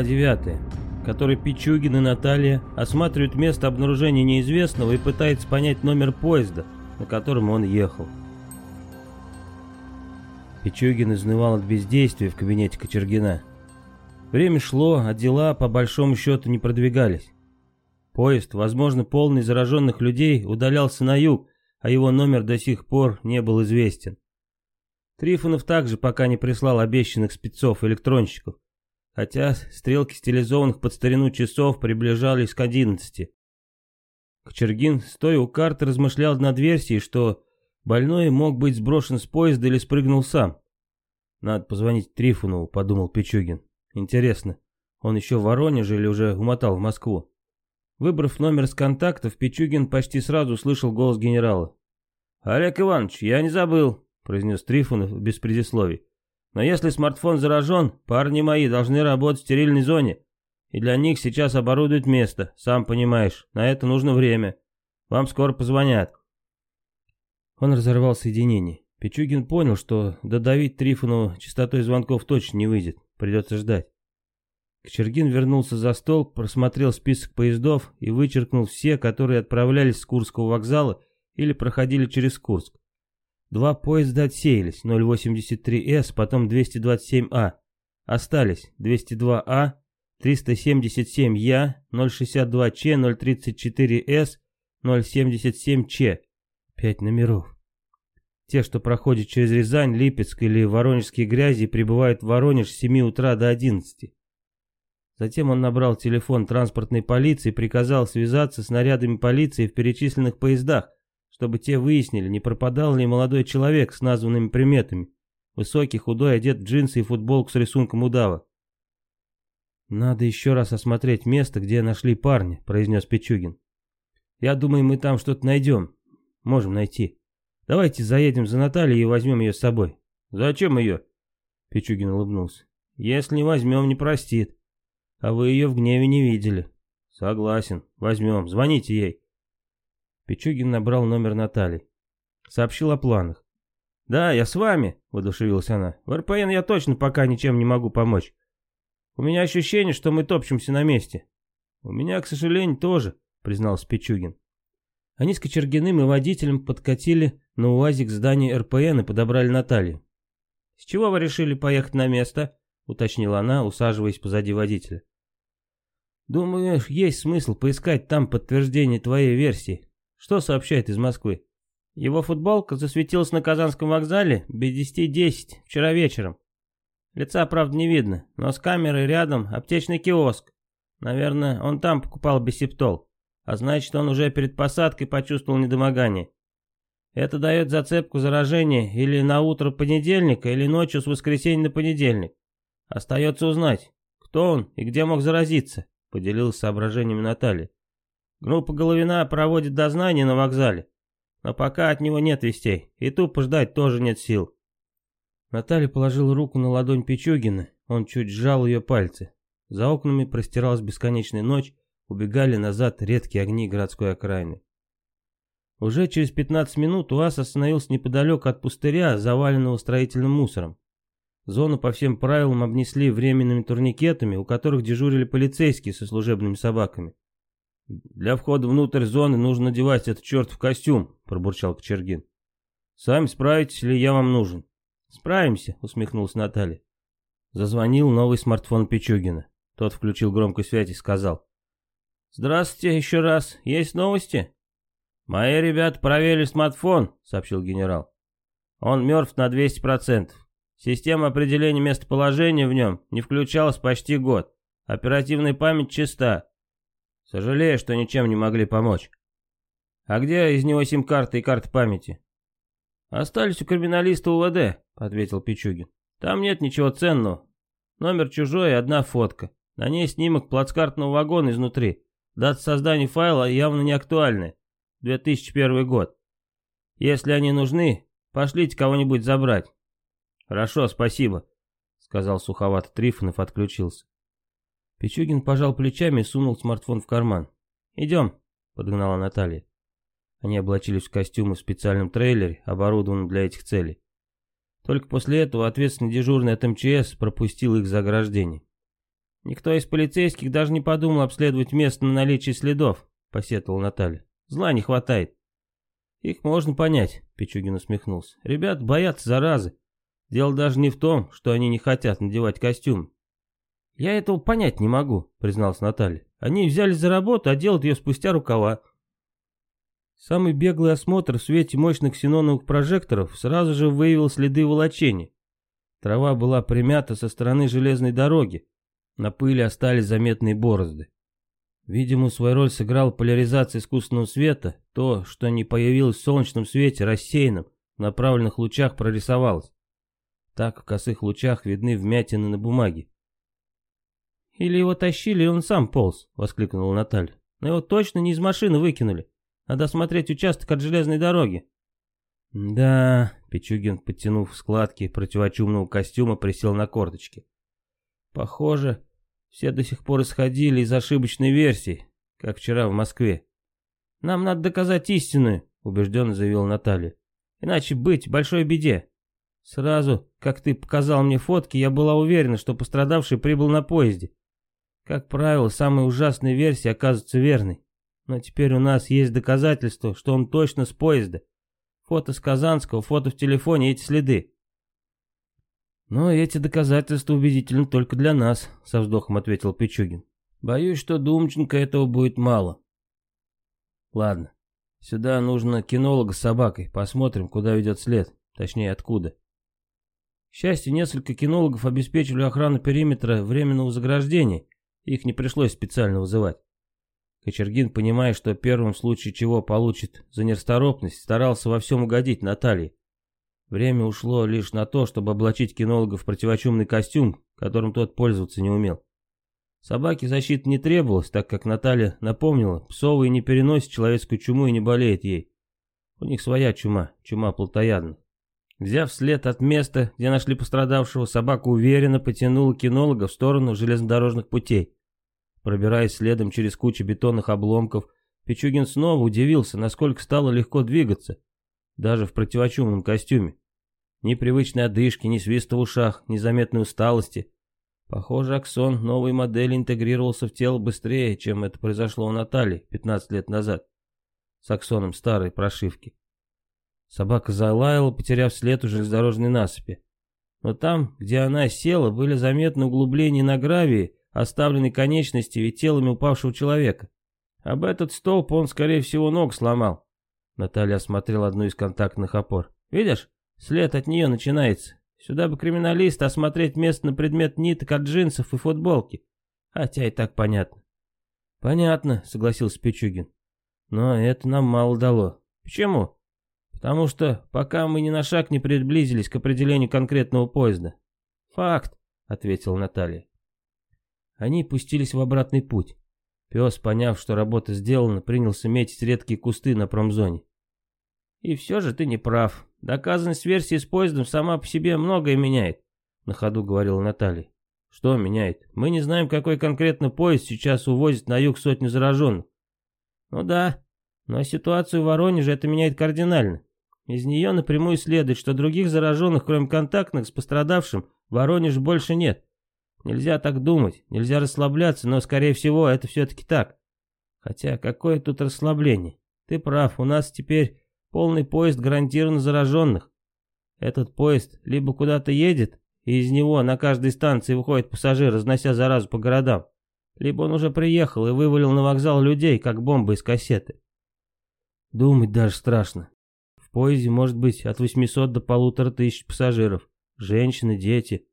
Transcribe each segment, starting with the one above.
глава 9, в которой Пичугин и Наталья осматривают место обнаружения неизвестного и пытаются понять номер поезда, на котором он ехал. Пичугин изнывал от бездействия в кабинете Кочергина. Время шло, а дела по большому счету не продвигались. Поезд, возможно, полный зараженных людей, удалялся на юг, а его номер до сих пор не был известен. Трифонов также пока не прислал обещанных спецов-электронщиков, хотя стрелки стилизованных под старину часов приближались к одиннадцати. Кочергин, стоя у карты, размышлял над версией, что больной мог быть сброшен с поезда или спрыгнул сам. «Надо позвонить Трифонову», — подумал Пичугин. «Интересно, он еще в Воронеже или уже умотал в Москву?» Выбрав номер с контактов, Пичугин почти сразу услышал голос генерала. «Олег Иванович, я не забыл», — произнес Трифонов без предисловий. Но если смартфон заражен, парни мои должны работать в стерильной зоне. И для них сейчас оборудуют место, сам понимаешь. На это нужно время. Вам скоро позвонят. Он разорвал соединение. Пичугин понял, что додавить Трифону частотой звонков точно не выйдет. Придется ждать. Кочергин вернулся за стол, просмотрел список поездов и вычеркнул все, которые отправлялись с Курского вокзала или проходили через Курск. Два поезда отсеялись, 083С, потом 227А. Остались 202А, 377Я, 062Ч, 034С, 077Ч. Пять номеров. Те, что проходят через Рязань, Липецк или Воронежские грязи, прибывают в Воронеж с 7 утра до 11. Затем он набрал телефон транспортной полиции и приказал связаться с нарядами полиции в перечисленных поездах, чтобы те выяснили, не пропадал ли молодой человек с названными приметами. Высокий, худой, одет в джинсы и футболку с рисунком удава. «Надо еще раз осмотреть место, где нашли парня», — произнес Пичугин. «Я думаю, мы там что-то найдем. Можем найти. Давайте заедем за Натальей и возьмем ее с собой». «Зачем ее?» — Пичугин улыбнулся. «Если не возьмем, не простит. А вы ее в гневе не видели». «Согласен. Возьмем. Звоните ей». Пичугин набрал номер Натальи. Сообщил о планах. «Да, я с вами», — воодушевилась она. «В РПН я точно пока ничем не могу помочь. У меня ощущение, что мы топчемся на месте». «У меня, к сожалению, тоже», — признался Пичугин. Они с Кочергиным и водителем подкатили на УАЗик к зданию РПН и подобрали Наталью. «С чего вы решили поехать на место?» — уточнила она, усаживаясь позади водителя. «Думаю, есть смысл поискать там подтверждение твоей версии», что сообщает из Москвы? Его футболка засветилась на Казанском вокзале без десяти десять вчера вечером. Лица, правда, не видно, но с камерой рядом аптечный киоск. Наверное, он там покупал бисептол. А значит, он уже перед посадкой почувствовал недомогание. Это дает зацепку заражения или на утро понедельника, или ночью с воскресенья на понедельник. Остается узнать, кто он и где мог заразиться, поделилась соображениями Наталья. Ну, Группа Головина проводит дознание на вокзале, но пока от него нет вестей, и тупо ждать тоже нет сил. Наталья положила руку на ладонь Пичугина, он чуть сжал ее пальцы. За окнами простиралась бесконечная ночь, убегали назад редкие огни городской окраины. Уже через 15 минут УАЗ остановился неподалеку от пустыря, заваленного строительным мусором. Зону по всем правилам обнесли временными турникетами, у которых дежурили полицейские со служебными собаками. «Для входа внутрь зоны нужно надевать этот черт в костюм», — пробурчал Кочергин. «Сами справитесь ли я вам нужен?» «Справимся», — усмехнулась Наталья. Зазвонил новый смартфон Пичугина. Тот включил громкую связь и сказал. «Здравствуйте еще раз. Есть новости?» «Мои ребята проверили смартфон», — сообщил генерал. «Он мертв на 200%. Система определения местоположения в нем не включалась почти год. Оперативная память чиста. Сожалею, что ничем не могли помочь. А где из него сим-карты и карты памяти? Остались у криминалиста УВД, ответил Пичугин. Там нет ничего ценного. Номер чужой и одна фотка. На ней снимок плацкартного вагона изнутри. Дата создания файла явно не актуальная. 2001 год. Если они нужны, пошлите кого-нибудь забрать. Хорошо, спасибо, сказал суховато Трифонов, отключился. Пичугин пожал плечами и сунул смартфон в карман. «Идем», — подогнала Наталья. Они облачились в костюмы в специальном трейлере, оборудованном для этих целей. Только после этого ответственный дежурный от МЧС пропустил их за ограждение. «Никто из полицейских даже не подумал обследовать место на наличие следов», — посетовала Наталья. «Зла не хватает». «Их можно понять», — Пичугин усмехнулся. «Ребят боятся заразы. Дело даже не в том, что они не хотят надевать костюм. «Я этого понять не могу», — призналась Наталья. «Они взяли за работу, а делают ее спустя рукава». Самый беглый осмотр в свете мощных синоновых прожекторов сразу же выявил следы волочения. Трава была примята со стороны железной дороги. На пыли остались заметные борозды. Видимо, свою роль сыграла поляризация искусственного света, то, что не появилось в солнечном свете, рассеянном, в направленных лучах прорисовалось. Так в косых лучах видны вмятины на бумаге. «Или его тащили, и он сам полз», — воскликнула Наталья. «Но его точно не из машины выкинули. Надо смотреть участок от железной дороги». «Да...» — Пичугин, подтянув складки противочумного костюма, присел на корточки. «Похоже, все до сих пор исходили из ошибочной версии, как вчера в Москве. Нам надо доказать истину, — убежденно заявил Наталья. «Иначе быть большой беде». Сразу, как ты показал мне фотки, я была уверена, что пострадавший прибыл на поезде. Как правило, самые ужасные версии оказываются верной. Но теперь у нас есть доказательства, что он точно с поезда. Фото с Казанского, фото в телефоне, эти следы. «Но эти доказательства убедительны только для нас», — со вздохом ответил Пичугин. «Боюсь, что Думченко этого будет мало». «Ладно, сюда нужно кинолога с собакой. Посмотрим, куда ведет след. Точнее, откуда». К счастью, несколько кинологов обеспечили охрану периметра временного заграждения, их не пришлось специально вызывать. Кочергин, понимая, что первым в случае чего получит за нерасторопность, старался во всем угодить Наталье. Время ушло лишь на то, чтобы облачить кинолога в противочумный костюм, которым тот пользоваться не умел. Собаке защиты не требовалось, так как Наталья напомнила, псовые не переносят человеческую чуму и не болеет ей. У них своя чума, чума плотоядна. Взяв след от места, где нашли пострадавшего, собака уверенно потянула кинолога в сторону железнодорожных путей. Пробираясь следом через кучу бетонных обломков, Пичугин снова удивился, насколько стало легко двигаться, даже в противочумном костюме. Ни привычной одышки, ни свиста в ушах, ни заметной усталости. Похоже, Аксон новой модели интегрировался в тело быстрее, чем это произошло у Натальи 15 лет назад с Аксоном старой прошивки. Собака залаяла, потеряв след у железнодорожной насыпи. Но там, где она села, были заметны углубления на гравии, оставленные конечностями и телами упавшего человека. Об этот столб он, скорее всего, ног сломал. Наталья осмотрела одну из контактных опор. «Видишь, след от нее начинается. Сюда бы криминалист осмотреть место на предмет ниток от джинсов и футболки. Хотя и так понятно». «Понятно», — согласился Пичугин. «Но это нам мало дало». «Почему?» Потому что пока мы ни на шаг не приблизились к определению конкретного поезда. Факт, ответил Наталья. Они пустились в обратный путь. Пес, поняв, что работа сделана, принялся метить редкие кусты на промзоне. «И все же ты не прав. Доказанность версии с поездом сама по себе многое меняет», — на ходу говорила Наталья. «Что меняет? Мы не знаем, какой конкретно поезд сейчас увозит на юг сотню зараженных». «Ну да, но ситуацию в Воронеже это меняет кардинально. Из нее напрямую следует, что других зараженных, кроме контактных, с пострадавшим, в Воронеж больше нет. Нельзя так думать, нельзя расслабляться, но, скорее всего, это все-таки так. Хотя, какое тут расслабление? Ты прав, у нас теперь полный поезд гарантированно зараженных. Этот поезд либо куда-то едет, и из него на каждой станции выходят пассажиры, разнося заразу по городам, либо он уже приехал и вывалил на вокзал людей, как бомба из кассеты. Думать даже страшно. В поезде может быть от 800 до полутора тысяч пассажиров. Женщины, дети.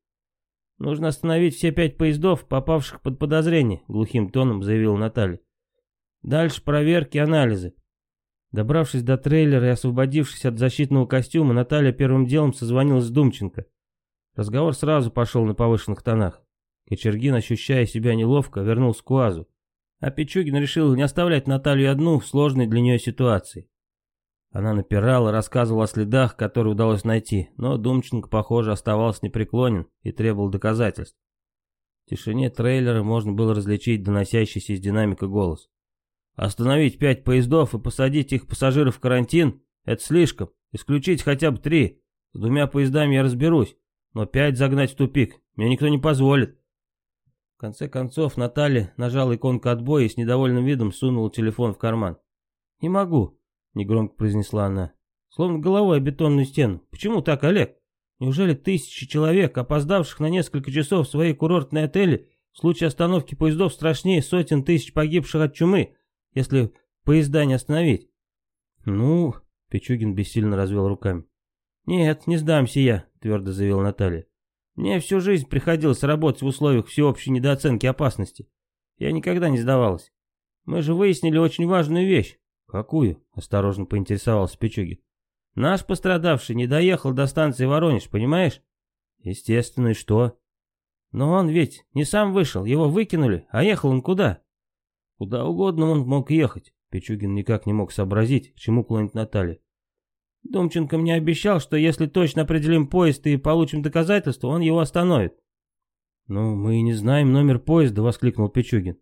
Нужно остановить все пять поездов, попавших под подозрение, глухим тоном заявила Наталья. Дальше проверки, анализы. Добравшись до трейлера и освободившись от защитного костюма, Наталья первым делом созвонилась с Думченко. Разговор сразу пошел на повышенных тонах. Кочергин, ощущая себя неловко, вернулся к УАЗу. А Пичугин решил не оставлять Наталью одну в сложной для нее ситуации. Она напирала, рассказывала о следах, которые удалось найти, но Думченко, похоже, оставался непреклонен и требовал доказательств. В тишине трейлера можно было различить доносящийся из динамика голос. «Остановить пять поездов и посадить их пассажиров в карантин — это слишком. Исключить хотя бы три. С двумя поездами я разберусь, но пять загнать в тупик мне никто не позволит». В конце концов Наталья нажала иконку отбоя и с недовольным видом сунула телефон в карман. «Не могу», негромко произнесла она. Словно головой о бетонную стену. Почему так, Олег? Неужели тысячи человек, опоздавших на несколько часов в свои курортные отели, в случае остановки поездов страшнее сотен тысяч погибших от чумы, если поезда не остановить? Ну, Пичугин бессильно развел руками. Нет, не сдамся я, твердо заявил Наталья. Мне всю жизнь приходилось работать в условиях всеобщей недооценки опасности. Я никогда не сдавалась. Мы же выяснили очень важную вещь. «Какую?» — осторожно поинтересовался Пичугин. «Наш пострадавший не доехал до станции Воронеж, понимаешь?» «Естественно, и что?» «Но он ведь не сам вышел, его выкинули, а ехал он куда?» «Куда угодно он мог ехать», — Пичугин никак не мог сообразить, к чему клонит Наталья. «Думченко мне обещал, что если точно определим поезд и получим доказательства, он его остановит». «Ну, мы и не знаем номер поезда», — воскликнул Пичугин.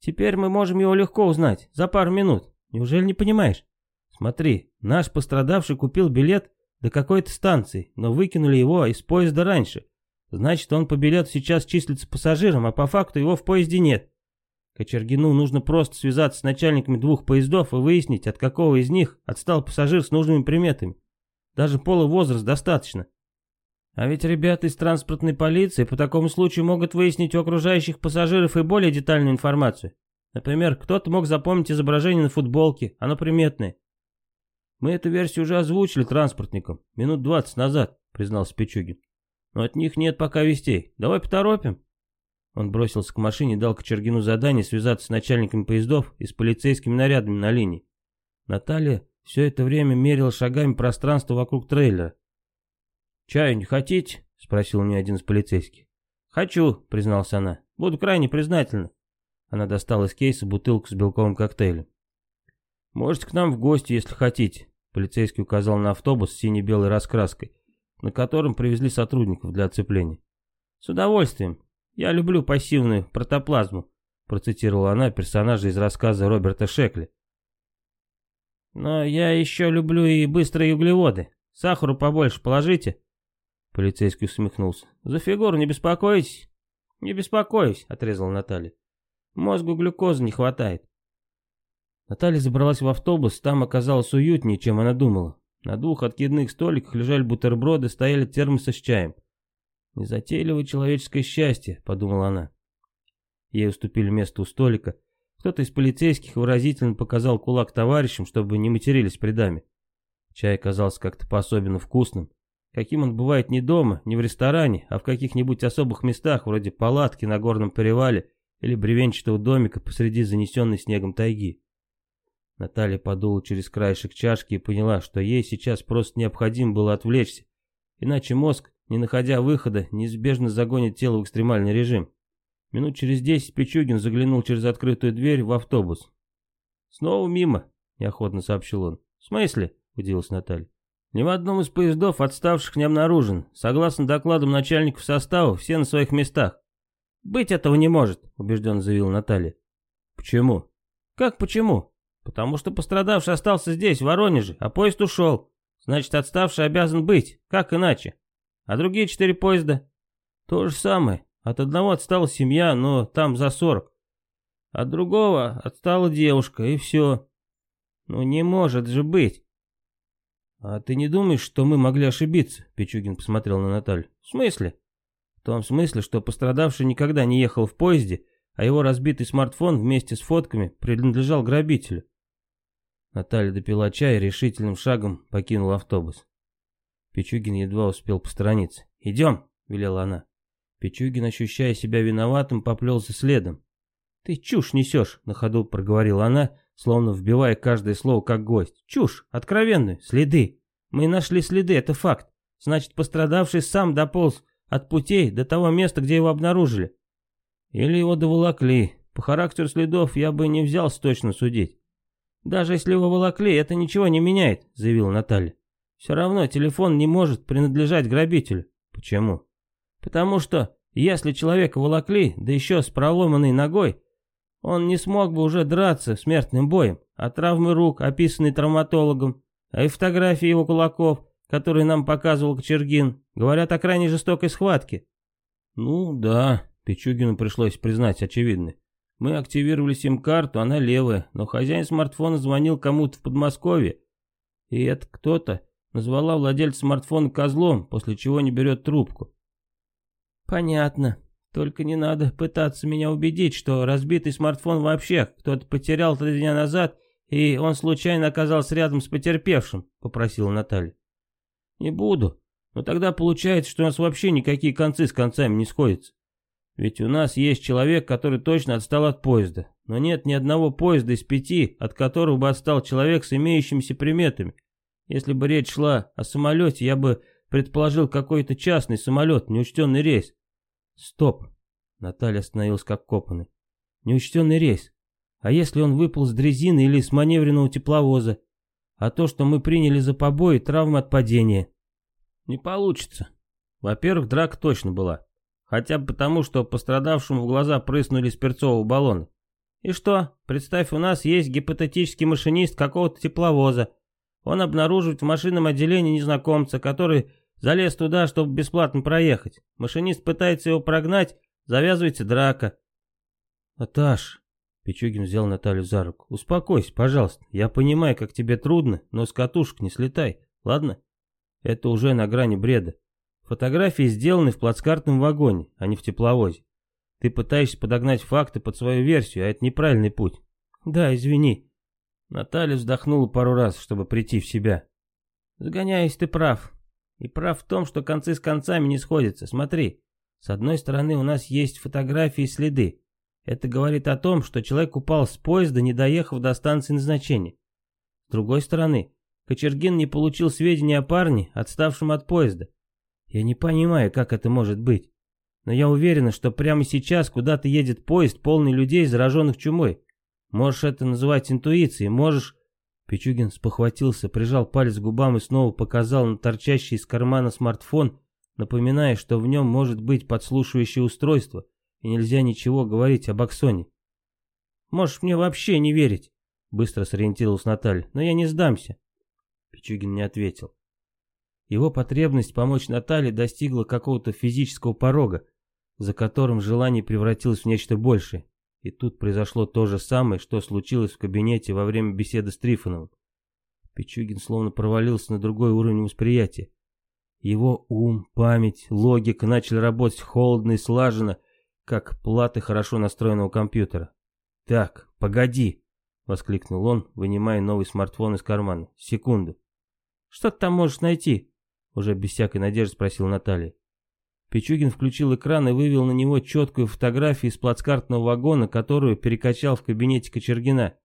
«Теперь мы можем его легко узнать, за пару минут. Неужели не понимаешь? Смотри, наш пострадавший купил билет до какой-то станции, но выкинули его из поезда раньше. Значит, он по билету сейчас числится пассажиром, а по факту его в поезде нет. Кочергину нужно просто связаться с начальниками двух поездов и выяснить, от какого из них отстал пассажир с нужными приметами. Даже пол возраст достаточно. А ведь ребята из транспортной полиции по такому случаю могут выяснить у окружающих пассажиров и более детальную информацию. Например, кто-то мог запомнить изображение на футболке, оно приметное. Мы эту версию уже озвучили транспортникам, минут двадцать назад, признался Пичугин. Но от них нет пока вестей. Давай поторопим. Он бросился к машине и дал Кочергину задание связаться с начальниками поездов и с полицейскими нарядами на линии. Наталья все это время мерила шагами пространство вокруг трейлера. «Чаю не хотите?» — спросил у нее один из полицейских. «Хочу», — призналась она. «Буду крайне признательна». Она достала из кейса бутылку с белковым коктейлем. «Можете к нам в гости, если хотите», — полицейский указал на автобус с сине-белой раскраской, на котором привезли сотрудников для оцепления. «С удовольствием. Я люблю пассивную протоплазму», — процитировала она персонажа из рассказа Роберта Шекли. «Но я еще люблю и быстрые углеводы. Сахару побольше положите». Полицейский усмехнулся. «За фигуру не беспокойтесь». «Не беспокоюсь», — отрезала Наталья. Мозгу глюкозы не хватает. Наталья забралась в автобус, там оказалось уютнее, чем она думала. На двух откидных столиках лежали бутерброды, стояли термосы с чаем. «Незатейливое человеческое счастье», — подумала она. Ей уступили место у столика. Кто-то из полицейских выразительно показал кулак товарищам, чтобы не матерились при даме. Чай казался как-то по-особенно вкусным. Каким он бывает не дома, не в ресторане, а в каких-нибудь особых местах, вроде палатки на горном перевале или бревенчатого домика посреди занесенной снегом тайги. Наталья подула через краешек чашки и поняла, что ей сейчас просто необходимо было отвлечься, иначе мозг, не находя выхода, неизбежно загонит тело в экстремальный режим. Минут через десять Пичугин заглянул через открытую дверь в автобус. «Снова мимо», — неохотно сообщил он. «В смысле?» — удивилась Наталья. «Ни в одном из поездов, отставших не обнаружен. Согласно докладам начальников состава, все на своих местах. «Быть этого не может», — убежденно заявил Наталья. «Почему?» «Как почему?» «Потому что пострадавший остался здесь, в Воронеже, а поезд ушел. Значит, отставший обязан быть. Как иначе? А другие четыре поезда?» «То же самое. От одного отстала семья, но там за сорок. От другого отстала девушка, и все. Ну не может же быть!» «А ты не думаешь, что мы могли ошибиться?» Пичугин посмотрел на Наталью. «В смысле?» В том смысле, что пострадавший никогда не ехал в поезде, а его разбитый смартфон вместе с фотками принадлежал грабителю. Наталья допила чай и решительным шагом покинула автобус. Пичугин едва успел посторониться. «Идем!» — велела она. Пичугин, ощущая себя виноватым, поплелся следом. «Ты чушь несешь!» — на ходу проговорила она, словно вбивая каждое слово как гость. «Чушь! Откровенную! Следы! Мы нашли следы, это факт! Значит, пострадавший сам дополз от путей до того места, где его обнаружили. Или его доволокли. По характеру следов я бы не взялся точно судить. «Даже если его волокли, это ничего не меняет», — заявила Наталья. «Все равно телефон не может принадлежать грабителю». «Почему?» «Потому что, если человека волокли, да еще с проломанной ногой, он не смог бы уже драться смертным боем, а травмы рук, описанные травматологом, а и фотографии его кулаков, который нам показывал Кочергин, говорят о крайне жестокой схватке». «Ну да», — Пичугину пришлось признать очевидно. «Мы активировали сим-карту, она левая, но хозяин смартфона звонил кому-то в Подмосковье, и это кто-то назвала владельца смартфона козлом, после чего не берет трубку». «Понятно. Только не надо пытаться меня убедить, что разбитый смартфон вообще кто-то потерял три дня назад, и он случайно оказался рядом с потерпевшим», — попросила Наталья. Не буду. Но тогда получается, что у нас вообще никакие концы с концами не сходятся. Ведь у нас есть человек, который точно отстал от поезда. Но нет ни одного поезда из пяти, от которого бы отстал человек с имеющимися приметами. Если бы речь шла о самолете, я бы предположил какой-то частный самолет, неучтенный рейс. Стоп. Наталья остановилась как копанный. Неучтенный рейс. А если он выпал с дрезины или с маневренного тепловоза? А то, что мы приняли за побои, травмы от падения. Не получится. Во-первых, драка точно была. Хотя бы потому, что пострадавшему в глаза прыснули спирцового баллона. И что? Представь, у нас есть гипотетический машинист какого-то тепловоза. Он обнаруживает в машинном отделении незнакомца, который залез туда, чтобы бесплатно проехать. Машинист пытается его прогнать, завязывается драка. Наташ, Пичугин взял Наталью за руку. «Успокойся, пожалуйста. Я понимаю, как тебе трудно, но с катушек не слетай, ладно?» Это уже на грани бреда. Фотографии сделаны в плацкартном вагоне, а не в тепловозе. Ты пытаешься подогнать факты под свою версию, а это неправильный путь. Да, извини. Наталья вздохнула пару раз, чтобы прийти в себя. Загоняюсь, ты прав. И прав в том, что концы с концами не сходятся. Смотри, с одной стороны у нас есть фотографии и следы. Это говорит о том, что человек упал с поезда, не доехав до станции назначения. С другой стороны, Кочергин не получил сведения о парне, отставшем от поезда. Я не понимаю, как это может быть. Но я уверена, что прямо сейчас куда-то едет поезд, полный людей, зараженных чумой. Можешь это называть интуицией, можешь...» Пичугин спохватился, прижал палец к губам и снова показал на торчащий из кармана смартфон, напоминая, что в нем может быть подслушивающее устройство, и нельзя ничего говорить об Аксоне. «Можешь мне вообще не верить», — быстро сориентировалась Наталья, — «но я не сдамся. Пичугин не ответил. Его потребность помочь Наталье достигла какого-то физического порога, за которым желание превратилось в нечто большее. И тут произошло то же самое, что случилось в кабинете во время беседы с Трифоновым. Пичугин словно провалился на другой уровень восприятия. Его ум, память, логика начали работать холодно и слаженно, как платы хорошо настроенного компьютера. «Так, погоди!» — воскликнул он, вынимая новый смартфон из кармана. «Секунду!» Что ты там можешь найти?» Уже без всякой надежды спросил Наталья. Пичугин включил экран и вывел на него четкую фотографию из плацкартного вагона, которую перекачал в кабинете Кочергина.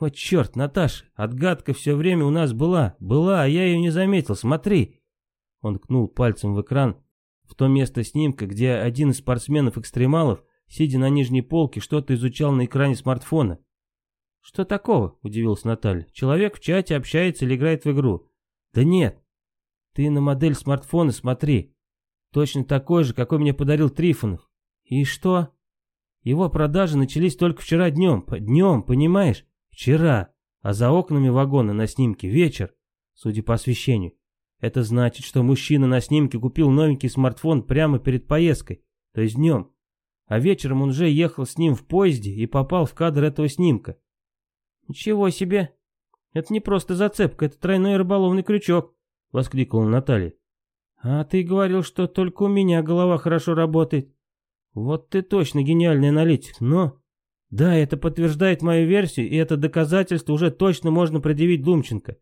«Вот черт, Наташ, отгадка все время у нас была, была, а я ее не заметил, смотри!» Он кнул пальцем в экран, в то место снимка, где один из спортсменов-экстремалов, сидя на нижней полке, что-то изучал на экране смартфона. «Что такого?» – удивилась Наталья. «Человек в чате общается или играет в игру. Да нет. Ты на модель смартфона смотри. Точно такой же, какой мне подарил Трифонов. И что? Его продажи начались только вчера днем. Днем, понимаешь? Вчера. А за окнами вагона на снимке вечер, судя по освещению. Это значит, что мужчина на снимке купил новенький смартфон прямо перед поездкой, то есть днем. А вечером он уже ехал с ним в поезде и попал в кадр этого снимка. Ничего себе! Это не просто зацепка, это тройной рыболовный крючок», — воскликнула Наталья. «А ты говорил, что только у меня голова хорошо работает. Вот ты точно гениальный аналитик, но...» «Да, это подтверждает мою версию, и это доказательство уже точно можно предъявить Думченко.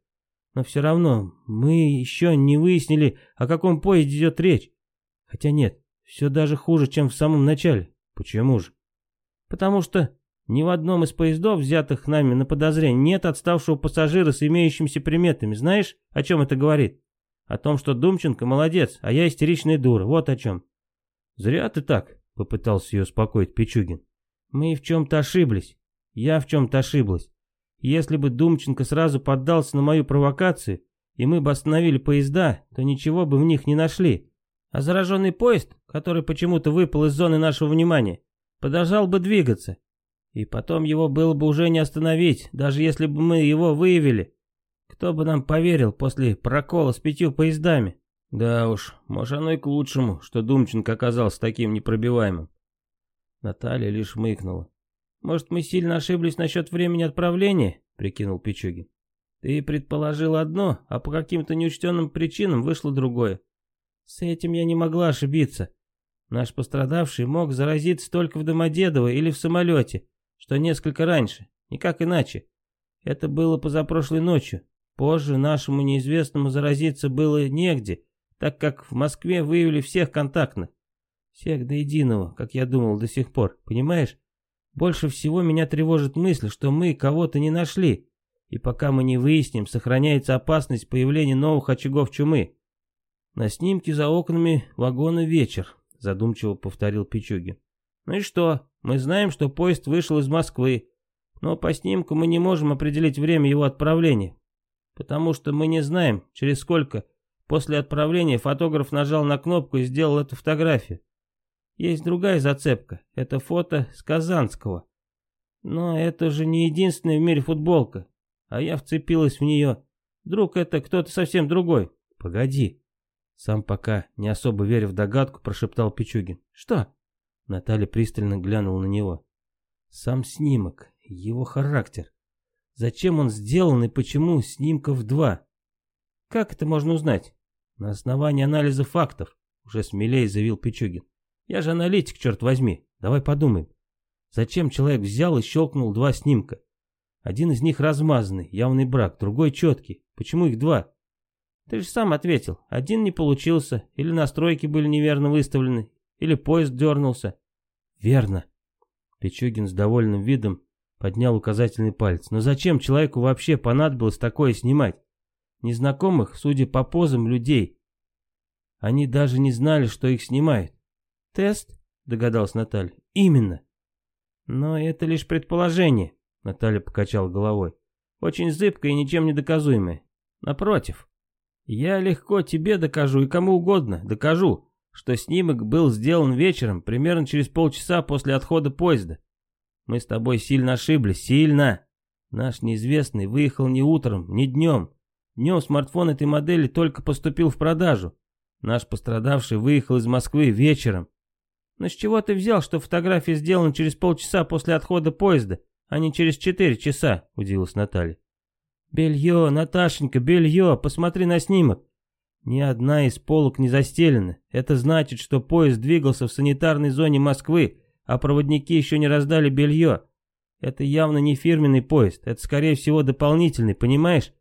Но все равно, мы еще не выяснили, о каком поезде идет речь. Хотя нет, все даже хуже, чем в самом начале. Почему же? Потому что ни в одном из поездов, взятых нами на подозрение, нет отставшего пассажира с имеющимися приметами. Знаешь, о чем это говорит? О том, что Думченко молодец, а я истеричная дура. Вот о чем. Зря ты так, попытался ее успокоить Пичугин. Мы в чем-то ошиблись. Я в чем-то ошиблась. Если бы Думченко сразу поддался на мою провокацию, и мы бы остановили поезда, то ничего бы в них не нашли. А зараженный поезд, который почему-то выпал из зоны нашего внимания, продолжал бы двигаться. И потом его было бы уже не остановить, даже если бы мы его выявили. Кто бы нам поверил после прокола с пятью поездами? Да уж, может оно и к лучшему, что Думченко оказался таким непробиваемым. Наталья лишь мыкнула. Может, мы сильно ошиблись насчет времени отправления? Прикинул Пичугин. Ты предположил одно, а по каким-то неучтенным причинам вышло другое. С этим я не могла ошибиться. Наш пострадавший мог заразиться только в Домодедово или в самолете что несколько раньше, никак иначе. Это было позапрошлой ночью. Позже нашему неизвестному заразиться было негде, так как в Москве выявили всех контактных. Всех до единого, как я думал до сих пор, понимаешь? Больше всего меня тревожит мысль, что мы кого-то не нашли, и пока мы не выясним, сохраняется опасность появления новых очагов чумы. На снимке за окнами вагона вечер, задумчиво повторил Пичугин. Ну и что? Мы знаем, что поезд вышел из Москвы, но по снимку мы не можем определить время его отправления, потому что мы не знаем, через сколько после отправления фотограф нажал на кнопку и сделал эту фотографию. Есть другая зацепка. Это фото с Казанского. Но это же не единственная в мире футболка. А я вцепилась в нее. Вдруг это кто-то совсем другой. Погоди. Сам пока не особо веря в догадку, прошептал Пичугин. Что? Наталья пристально глянула на него. Сам снимок, его характер. Зачем он сделан и почему снимков два? Как это можно узнать? На основании анализа фактов, уже смелее заявил Пичугин. Я же аналитик, черт возьми. Давай подумаем. Зачем человек взял и щелкнул два снимка? Один из них размазанный, явный брак, другой четкий. Почему их два? Ты же сам ответил. Один не получился, или настройки были неверно выставлены, или поезд дернулся?» «Верно». Пичугин с довольным видом поднял указательный палец. «Но зачем человеку вообще понадобилось такое снимать? Незнакомых, судя по позам, людей. Они даже не знали, что их снимают. Тест?» — догадалась Наталья. «Именно». «Но это лишь предположение», — Наталья покачала головой. «Очень зыбкое и ничем не доказуемое. Напротив, я легко тебе докажу и кому угодно докажу, что снимок был сделан вечером, примерно через полчаса после отхода поезда. Мы с тобой сильно ошиблись, сильно. Наш неизвестный выехал не утром, не днем. Днем смартфон этой модели только поступил в продажу. Наш пострадавший выехал из Москвы вечером. Но с чего ты взял, что фотография сделана через полчаса после отхода поезда, а не через четыре часа?» – удивилась Наталья. «Белье, Наташенька, белье, посмотри на снимок. Ни одна из полок не застелена. Это значит, что поезд двигался в санитарной зоне Москвы, а проводники еще не раздали белье. Это явно не фирменный поезд, это скорее всего дополнительный, понимаешь?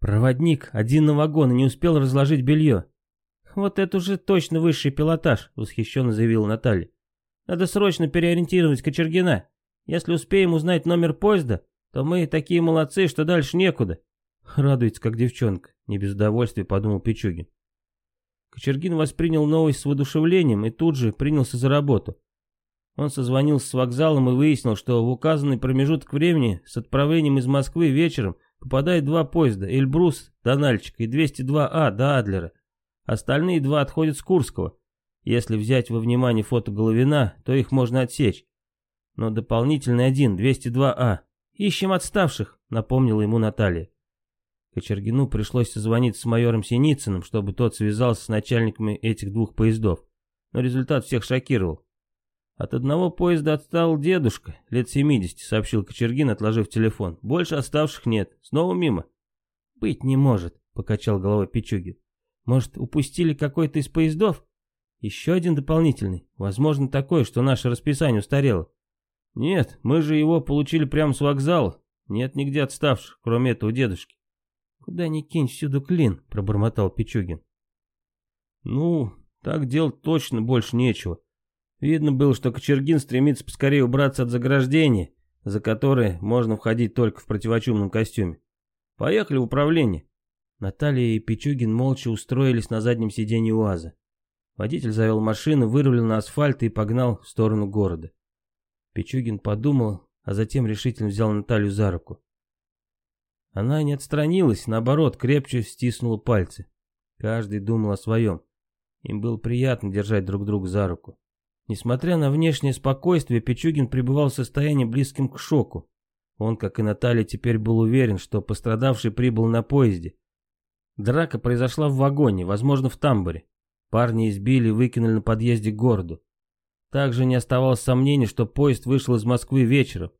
Проводник один на вагон и не успел разложить белье. Вот это уже точно высший пилотаж, восхищенно заявила Наталья. Надо срочно переориентировать Кочергина. Если успеем узнать номер поезда, то мы такие молодцы, что дальше некуда. Радуется, как девчонка, не без удовольствия подумал Пичугин. Кочергин воспринял новость с воодушевлением и тут же принялся за работу. Он созвонился с вокзалом и выяснил, что в указанный промежуток времени с отправлением из Москвы вечером попадает два поезда Эльбрус до Нальчика и 202А а до Адлера. Остальные два отходят с Курского. Если взять во внимание фото Головина, то их можно отсечь. Но дополнительный один, 202А. А. Ищем отставших, напомнила ему Наталья. Кочергину пришлось созвониться с майором Синицыным, чтобы тот связался с начальниками этих двух поездов. Но результат всех шокировал. «От одного поезда отстал дедушка, лет 70, сообщил Кочергин, отложив телефон. «Больше оставших нет. Снова мимо». «Быть не может», — покачал головой Пичугин. «Может, упустили какой-то из поездов? Еще один дополнительный. Возможно, такой, что наше расписание устарело». «Нет, мы же его получили прямо с вокзала. Нет нигде отставших, кроме этого дедушки». «Куда ни кинь, всюду клин», — пробормотал Пичугин. «Ну, так делать точно больше нечего. Видно было, что Кочергин стремится поскорее убраться от заграждения, за которое можно входить только в противочумном костюме. Поехали в управление». Наталья и Пичугин молча устроились на заднем сиденье УАЗа. Водитель завел машину, вырулил на асфальт и погнал в сторону города. Пичугин подумал, а затем решительно взял Наталью за руку. Она не отстранилась, наоборот, крепче стиснула пальцы. Каждый думал о своем. Им было приятно держать друг друга за руку. Несмотря на внешнее спокойствие, Пичугин пребывал в состоянии близким к шоку. Он, как и Наталья, теперь был уверен, что пострадавший прибыл на поезде. Драка произошла в вагоне, возможно, в тамбуре. Парни избили и выкинули на подъезде к городу. Также не оставалось сомнений, что поезд вышел из Москвы вечером.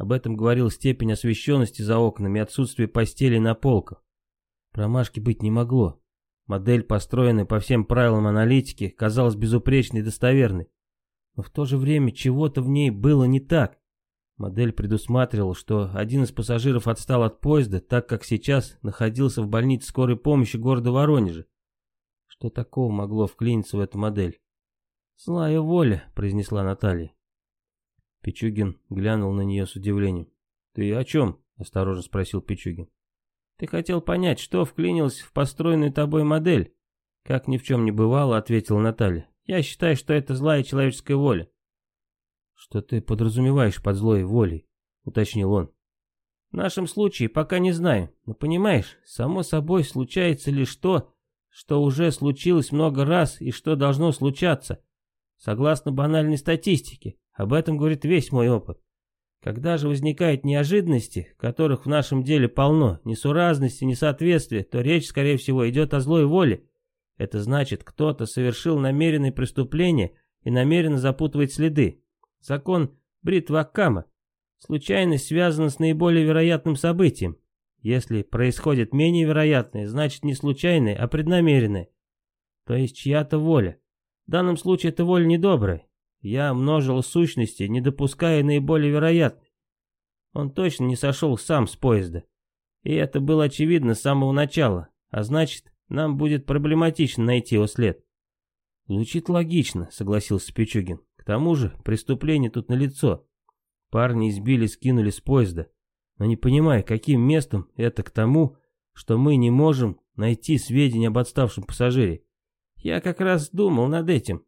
Об этом говорил степень освещенности за окнами и отсутствие постелей на полках. Промашки быть не могло. Модель, построенная по всем правилам аналитики, казалась безупречной и достоверной. Но в то же время чего-то в ней было не так. Модель предусматривала, что один из пассажиров отстал от поезда, так как сейчас находился в больнице скорой помощи города Воронежа. Что такого могло вклиниться в эту модель? «Злая воля», — произнесла Наталья. Пичугин глянул на нее с удивлением. «Ты о чем?» — осторожно спросил Пичугин. «Ты хотел понять, что вклинилось в построенную тобой модель?» «Как ни в чем не бывало», — ответила Наталья. «Я считаю, что это злая человеческая воля». «Что ты подразумеваешь под злой волей?» — уточнил он. «В нашем случае пока не знаю, но понимаешь, само собой случается лишь то, что уже случилось много раз и что должно случаться, согласно банальной статистике. Об этом говорит весь мой опыт. Когда же возникают неожиданности, которых в нашем деле полно, несуразности, несоответствия, то речь, скорее всего, идет о злой воле. Это значит, кто-то совершил намеренное преступление и намеренно запутывает следы. Закон бритвакама: Случайность связана с наиболее вероятным событием. Если происходит менее вероятное, значит не случайное, а преднамеренное. То есть чья-то воля. В данном случае эта воля недобрая, я множил сущности, не допуская наиболее вероятных. Он точно не сошел сам с поезда. И это было очевидно с самого начала, а значит, нам будет проблематично найти его след. Звучит логично, согласился Пичугин. К тому же, преступление тут налицо. Парни избили, скинули с поезда, но не понимая, каким местом это к тому, что мы не можем найти сведения об отставшем пассажире. Я как раз думал над этим,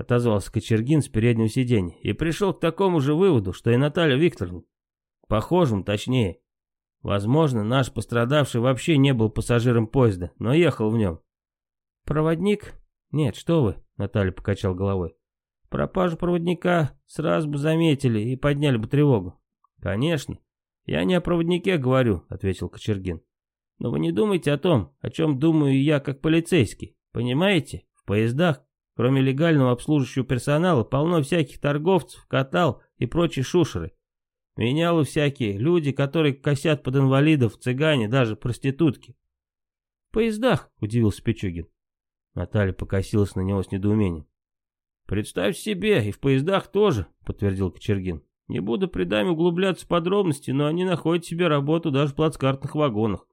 отозвался Кочергин с переднего сиденья, и пришел к такому же выводу, что и Наталья Викторовна. Похожим, точнее. Возможно, наш пострадавший вообще не был пассажиром поезда, но ехал в нем. Проводник? Нет, что вы, Наталья покачал головой. Пропажу проводника сразу бы заметили и подняли бы тревогу. Конечно. Я не о проводнике говорю, ответил Кочергин. Но вы не думайте о том, о чем думаю я как полицейский. Понимаете, в поездах Кроме легального обслуживающего персонала, полно всяких торговцев, катал и прочие шушеры. Менялы всякие, люди, которые косят под инвалидов, цыгане, даже проститутки. — В поездах, — удивился Пичугин. Наталья покосилась на него с недоумением. — Представь себе, и в поездах тоже, — подтвердил Кочергин. — Не буду предами углубляться в подробности, но они находят себе работу даже в плацкартных вагонах.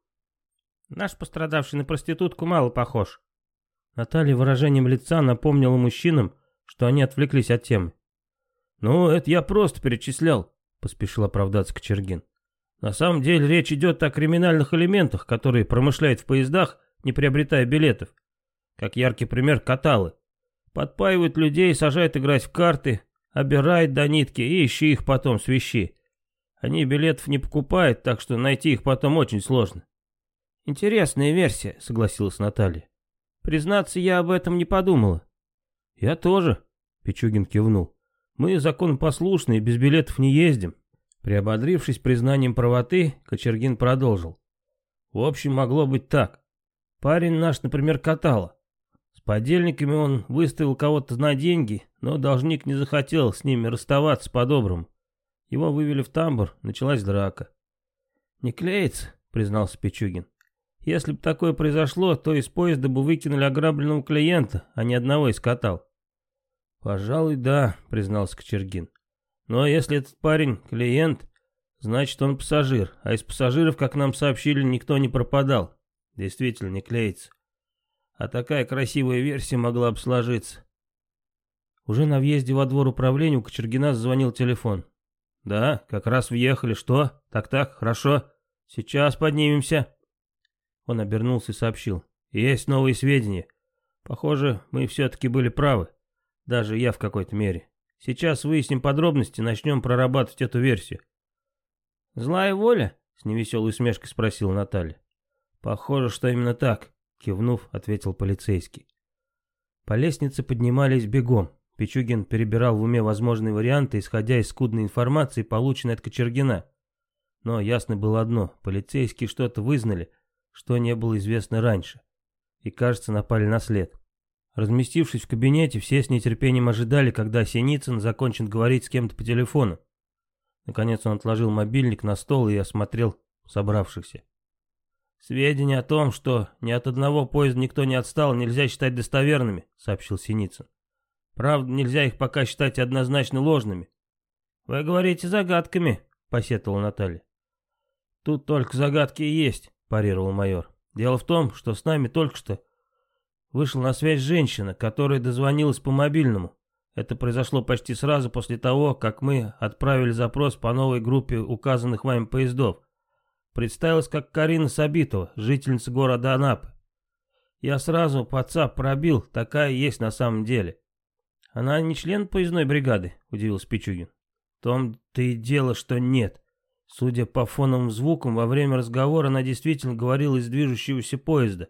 — Наш пострадавший на проститутку мало похож, Наталья выражением лица напомнила мужчинам, что они отвлеклись от темы. «Ну, это я просто перечислял», — поспешил оправдаться Кочергин. «На самом деле речь идет о криминальных элементах, которые промышляют в поездах, не приобретая билетов. Как яркий пример каталы. Подпаивают людей, сажают играть в карты, обирают до нитки и ищи их потом с вещи. Они билетов не покупают, так что найти их потом очень сложно». «Интересная версия», — согласилась Наталья. Признаться, я об этом не подумала. Я тоже, Пичугин кивнул. Мы законопослушные, без билетов не ездим. Приободрившись признанием правоты, Кочергин продолжил. В общем, могло быть так. Парень наш, например, катала. С подельниками он выставил кого-то на деньги, но должник не захотел с ними расставаться по-доброму. Его вывели в тамбур, началась драка. «Не клеится», — признался Пичугин. Если бы такое произошло, то из поезда бы выкинули ограбленного клиента, а не одного из катал. «Пожалуй, да», — признался Кочергин. «Но если этот парень — клиент, значит, он пассажир. А из пассажиров, как нам сообщили, никто не пропадал. Действительно, не клеится. А такая красивая версия могла бы сложиться». Уже на въезде во двор управления у Кочергина звонил телефон. «Да, как раз въехали. Что? Так-так, хорошо. Сейчас поднимемся». Он обернулся и сообщил. «Есть новые сведения. Похоже, мы все-таки были правы. Даже я в какой-то мере. Сейчас выясним подробности, начнем прорабатывать эту версию». «Злая воля?» — с невеселой усмешкой спросила Наталья. «Похоже, что именно так», — кивнув, ответил полицейский. По лестнице поднимались бегом. Пичугин перебирал в уме возможные варианты, исходя из скудной информации, полученной от Кочергина. Но ясно было одно — полицейские что-то вызнали, что не было известно раньше, и, кажется, напали на след. Разместившись в кабинете, все с нетерпением ожидали, когда Синицын закончит говорить с кем-то по телефону. Наконец он отложил мобильник на стол и осмотрел собравшихся. «Сведения о том, что ни от одного поезда никто не отстал, нельзя считать достоверными», — сообщил Синицын. «Правда, нельзя их пока считать однозначно ложными». «Вы говорите загадками», — посетовала Наталья. «Тут только загадки и есть парировал майор. «Дело в том, что с нами только что вышла на связь женщина, которая дозвонилась по мобильному. Это произошло почти сразу после того, как мы отправили запрос по новой группе указанных вами поездов. Представилась как Карина Сабитова, жительница города Анапы. Я сразу паца пробил, такая есть на самом деле. Она не член поездной бригады, удивился Пичугин. В том-то и дело, что нет. Судя по фоновым звукам, во время разговора она действительно говорила из движущегося поезда.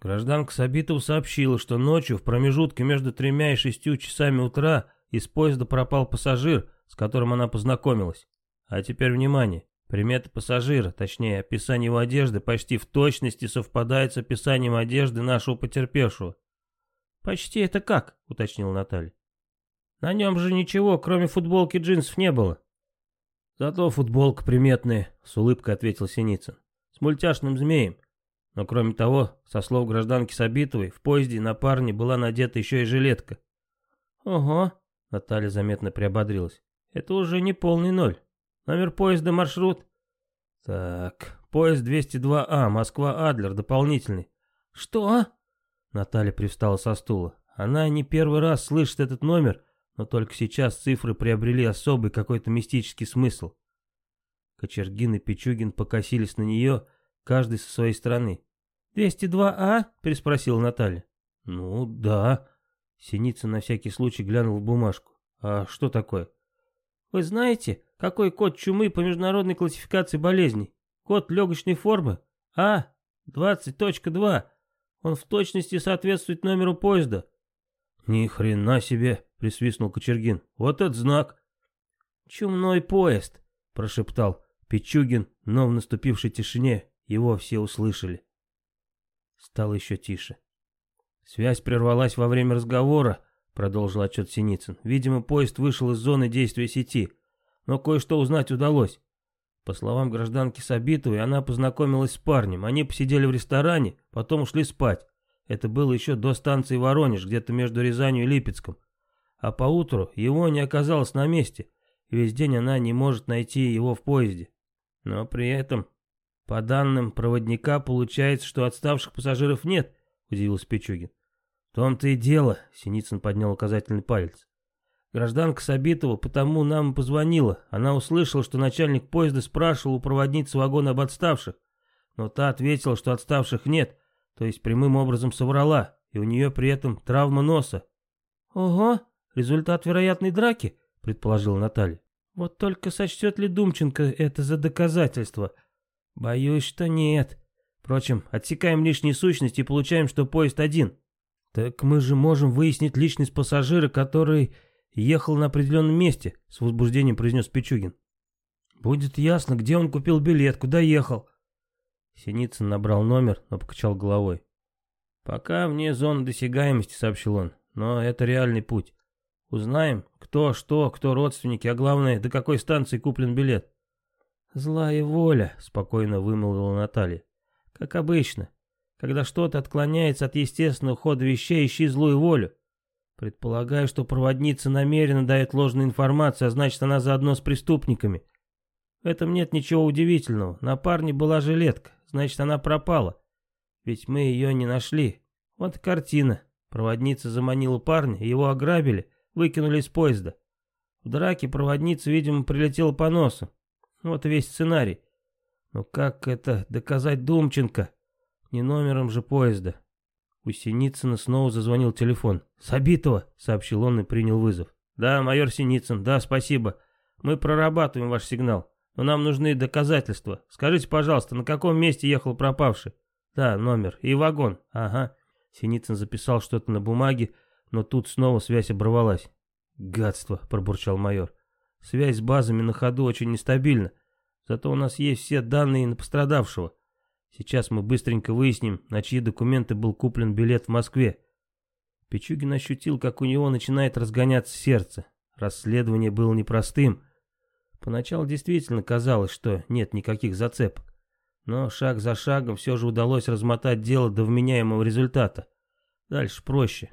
Гражданка Сабитова сообщила, что ночью в промежутке между тремя и шестью часами утра из поезда пропал пассажир, с которым она познакомилась. А теперь внимание. Приметы пассажира, точнее описание его одежды, почти в точности совпадает с описанием одежды нашего потерпевшего. «Почти это как?» — уточнила Наталья. «На нем же ничего, кроме футболки и джинсов, не было». «Зато футболка приметная», — с улыбкой ответил Синицын. «С мультяшным змеем». Но кроме того, со слов гражданки Сабитовой, в поезде на парне была надета еще и жилетка. «Ого», — Наталья заметно приободрилась. «Это уже не полный ноль. Номер поезда, маршрут?» «Так, поезд 202А, а, Москва-Адлер, дополнительный». «Что?» Наталья привстала со стула. Она не первый раз слышит этот номер но только сейчас цифры приобрели особый какой-то мистический смысл. Кочергин и Пичугин покосились на нее, каждый со своей стороны. «202А?» а?» — переспросила Наталья. «Ну, да». Синица на всякий случай глянул в бумажку. «А что такое?» «Вы знаете, какой код чумы по международной классификации болезней? Код легочной формы? А, 20.2. Он в точности соответствует номеру поезда. «Ни хрена себе!» — присвистнул Кочергин. «Вот этот знак!» «Чумной поезд!» — прошептал Пичугин, но в наступившей тишине его все услышали. Стало еще тише. «Связь прервалась во время разговора», — продолжил отчет Синицын. «Видимо, поезд вышел из зоны действия сети, но кое-что узнать удалось. По словам гражданки Сабитовой, она познакомилась с парнем. Они посидели в ресторане, потом ушли спать. Это было еще до станции Воронеж, где-то между Рязанью и Липецком. А поутру его не оказалось на месте, и весь день она не может найти его в поезде. Но при этом, по данным проводника, получается, что отставших пассажиров нет, удивился Пичугин. В том-то и дело, Синицын поднял указательный палец. Гражданка Сабитова потому нам и позвонила. Она услышала, что начальник поезда спрашивал у проводницы вагона об отставших. Но та ответила, что отставших нет, то есть прямым образом соврала, и у нее при этом травма носа. «Ого, результат вероятной драки», — предположила Наталья. «Вот только сочтет ли Думченко это за доказательство?» «Боюсь, что нет. Впрочем, отсекаем лишние сущности и получаем, что поезд один». «Так мы же можем выяснить личность пассажира, который ехал на определенном месте», — с возбуждением произнес Пичугин. «Будет ясно, где он купил билет, куда ехал. Синицын набрал номер, но покачал головой. «Пока вне зоны досягаемости», — сообщил он, — «но это реальный путь. Узнаем, кто, что, кто родственники, а главное, до какой станции куплен билет». «Злая воля», — спокойно вымолвила Наталья. «Как обычно. Когда что-то отклоняется от естественного хода вещей, ищи злую волю. Предполагаю, что проводница намеренно дает ложную информацию, а значит, она заодно с преступниками. В этом нет ничего удивительного. На парне была жилетка значит она пропала. Ведь мы ее не нашли. Вот картина. Проводница заманила парня, его ограбили, выкинули из поезда. В драке проводница, видимо, прилетела по носу. Вот весь сценарий. Но как это доказать Думченко? Не номером же поезда. У Синицына снова зазвонил телефон. «Сабитова!» — сообщил он и принял вызов. «Да, майор Синицын, да, спасибо. Мы прорабатываем ваш сигнал но нам нужны доказательства. Скажите, пожалуйста, на каком месте ехал пропавший? Да, номер. И вагон. Ага. Синицын записал что-то на бумаге, но тут снова связь оборвалась. «Гадство», — пробурчал майор. «Связь с базами на ходу очень нестабильна. Зато у нас есть все данные на пострадавшего. Сейчас мы быстренько выясним, на чьи документы был куплен билет в Москве». Пичугин ощутил, как у него начинает разгоняться сердце. Расследование было непростым. Поначалу действительно казалось, что нет никаких зацепок. Но шаг за шагом все же удалось размотать дело до вменяемого результата. Дальше проще.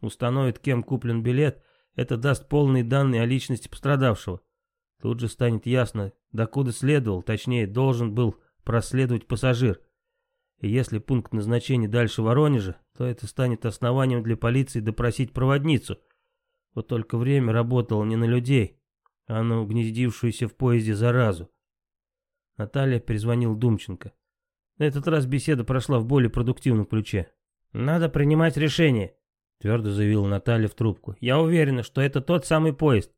Установит, кем куплен билет, это даст полные данные о личности пострадавшего. Тут же станет ясно, докуда следовал, точнее, должен был проследовать пассажир. И если пункт назначения дальше Воронежа, то это станет основанием для полиции допросить проводницу. Вот только время работало не на людей, а на угнездившуюся в поезде заразу. Наталья перезвонил Думченко. На этот раз беседа прошла в более продуктивном ключе. «Надо принимать решение», — твердо заявила Наталья в трубку. «Я уверена, что это тот самый поезд.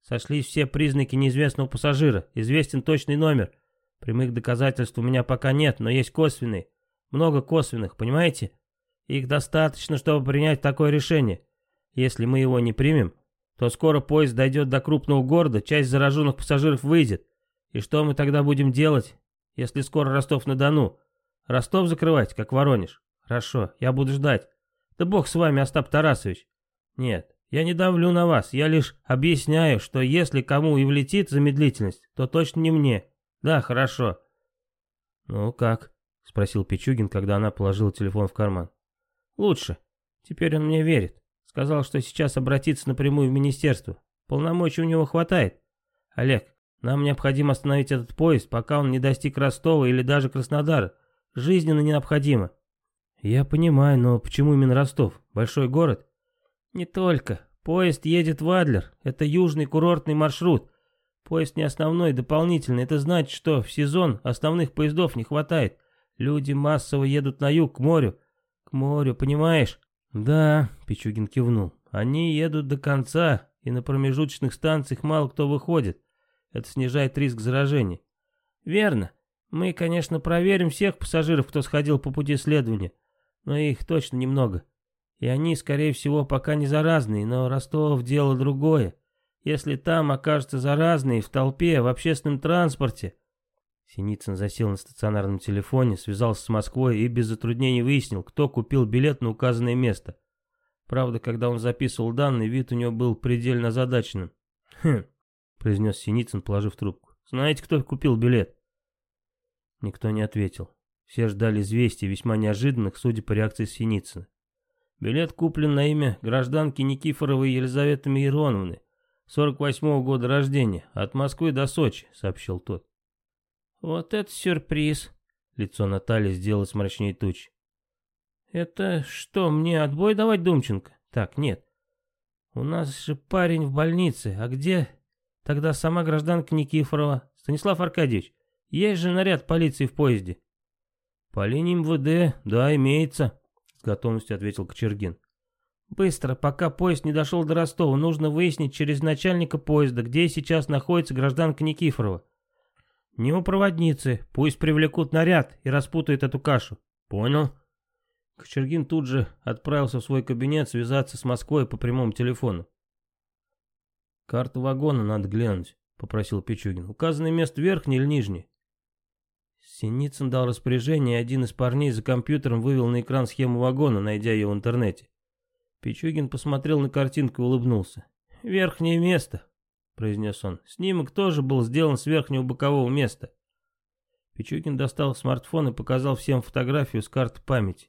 Сошлись все признаки неизвестного пассажира, известен точный номер. Прямых доказательств у меня пока нет, но есть косвенные. Много косвенных, понимаете? Их достаточно, чтобы принять такое решение. Если мы его не примем, то скоро поезд дойдет до крупного города, часть зараженных пассажиров выйдет. И что мы тогда будем делать, если скоро Ростов-на-Дону? Ростов закрывать, как Воронеж? Хорошо, я буду ждать. Да бог с вами, Остап Тарасович. Нет, я не давлю на вас, я лишь объясняю, что если кому и влетит замедлительность, то точно не мне. Да, хорошо. Ну как? Спросил Пичугин, когда она положила телефон в карман. Лучше. Теперь он мне верит. Сказал, что сейчас обратится напрямую в министерство. Полномочий у него хватает. Олег, нам необходимо остановить этот поезд, пока он не достиг Ростова или даже Краснодара. Жизненно необходимо. Я понимаю, но почему именно Ростов? Большой город? Не только. Поезд едет в Адлер. Это южный курортный маршрут. Поезд не основной, дополнительный. Это значит, что в сезон основных поездов не хватает. Люди массово едут на юг, к морю. К морю, понимаешь? «Да», — Пичугин кивнул, — «они едут до конца, и на промежуточных станциях мало кто выходит. Это снижает риск заражения». «Верно. Мы, конечно, проверим всех пассажиров, кто сходил по пути следования, но их точно немного. И они, скорее всего, пока не заразные, но Ростов дело другое. Если там окажутся заразные в толпе, в общественном транспорте...» Синицын засел на стационарном телефоне, связался с Москвой и без затруднений выяснил, кто купил билет на указанное место. Правда, когда он записывал данные, вид у него был предельно задачным. «Хм», — произнес Синицын, положив трубку. «Знаете, кто купил билет?» Никто не ответил. Все ждали известий, весьма неожиданных, судя по реакции Синицына. Билет куплен на имя гражданки Никифоровой Елизаветы Мироновны, 48-го года рождения, от Москвы до Сочи, сообщил тот. «Вот это сюрприз!» Лицо Натальи сделалось мрачнее туч. «Это что, мне отбой давать, Думченко?» «Так, нет. У нас же парень в больнице. А где тогда сама гражданка Никифорова? Станислав Аркадьевич, есть же наряд полиции в поезде». «По линии МВД, да, имеется», — с готовностью ответил Кочергин. «Быстро, пока поезд не дошел до Ростова, нужно выяснить через начальника поезда, где сейчас находится гражданка Никифорова. «Не у проводницы. Пусть привлекут наряд и распутают эту кашу». «Понял». Кочергин тут же отправился в свой кабинет связаться с Москвой по прямому телефону. «Карту вагона надо глянуть», — попросил Пичугин. «Указанное место верхнее или нижнее?» Синицын дал распоряжение, и один из парней за компьютером вывел на экран схему вагона, найдя ее в интернете. Пичугин посмотрел на картинку и улыбнулся. «Верхнее место произнес он. Снимок тоже был сделан с верхнего бокового места. Пичугин достал смартфон и показал всем фотографию с карты памяти.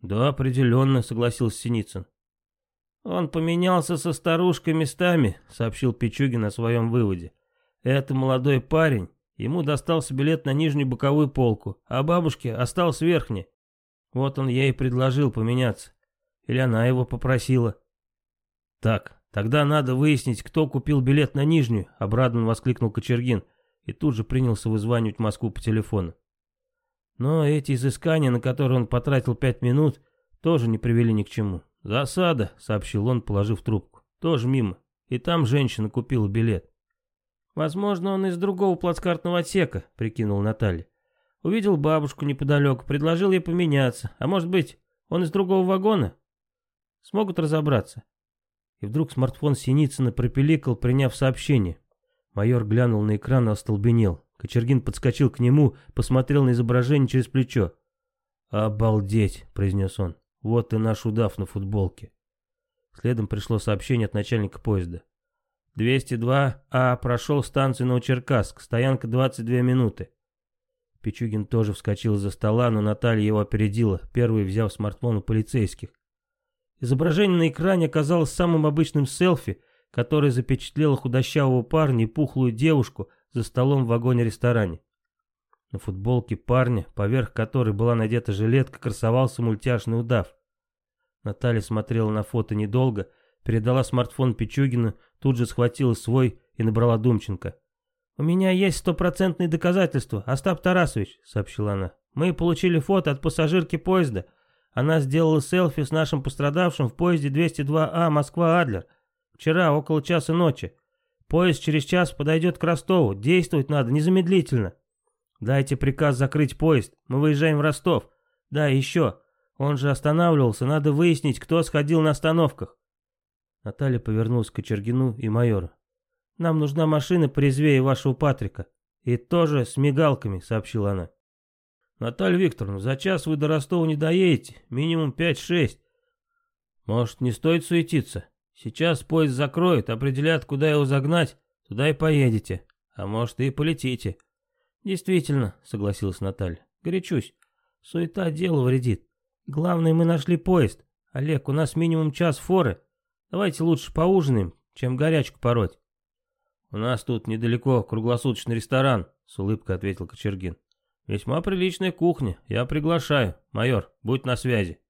Да, определенно, согласился Синицын. Он поменялся со старушкой местами, сообщил Пичугин о своем выводе. Это молодой парень, ему достался билет на нижнюю боковую полку, а бабушке осталась верхняя. Вот он ей предложил поменяться. Или она его попросила. Так, «Тогда надо выяснить, кто купил билет на Нижнюю», — обрадованно воскликнул Кочергин и тут же принялся вызванивать Москву по телефону. Но эти изыскания, на которые он потратил пять минут, тоже не привели ни к чему. «Засада», — сообщил он, положив трубку. «Тоже мимо. И там женщина купила билет». «Возможно, он из другого плацкартного отсека», — прикинул Наталья. «Увидел бабушку неподалеку, предложил ей поменяться. А может быть, он из другого вагона?» «Смогут разобраться?» И вдруг смартфон Синицына пропеликал, приняв сообщение. Майор глянул на экран и остолбенел. Кочергин подскочил к нему, посмотрел на изображение через плечо. «Обалдеть!» — произнес он. «Вот и наш удав на футболке». Следом пришло сообщение от начальника поезда. 202А а прошел станцию Новочеркасск, стоянка 22 минуты. Пичугин тоже вскочил из-за стола, но Наталья его опередила, первый взяв смартфон у полицейских. Изображение на экране оказалось самым обычным селфи, которое запечатлело худощавого парня и пухлую девушку за столом в вагоне-ресторане. На футболке парня, поверх которой была надета жилетка, красовался мультяшный удав. Наталья смотрела на фото недолго, передала смартфон Пичугина, тут же схватила свой и набрала Думченко. «У меня есть стопроцентные доказательства, Остап Тарасович», — сообщила она. «Мы получили фото от пассажирки поезда, она сделала селфи с нашим пострадавшим в поезде 202А а Москва-Адлер. Вчера, около часа ночи. Поезд через час подойдет к Ростову. Действовать надо незамедлительно. Дайте приказ закрыть поезд. Мы выезжаем в Ростов. Да, еще. Он же останавливался. Надо выяснить, кто сходил на остановках. Наталья повернулась к Кочергину и майору. «Нам нужна машина порезвее вашего Патрика». «И тоже с мигалками», — сообщила она. Наталья Викторовна, за час вы до Ростова не доедете, минимум 5-6. Может, не стоит суетиться? Сейчас поезд закроет, определят, куда его загнать, туда и поедете. А может, и полетите. Действительно, согласилась Наталья. Горячусь. Суета дело вредит. Главное, мы нашли поезд. Олег, у нас минимум час форы. Давайте лучше поужинаем, чем горячку пороть. У нас тут недалеко круглосуточный ресторан, с улыбкой ответил Кочергин. «Весьма приличная кухня. Я приглашаю. Майор, будь на связи».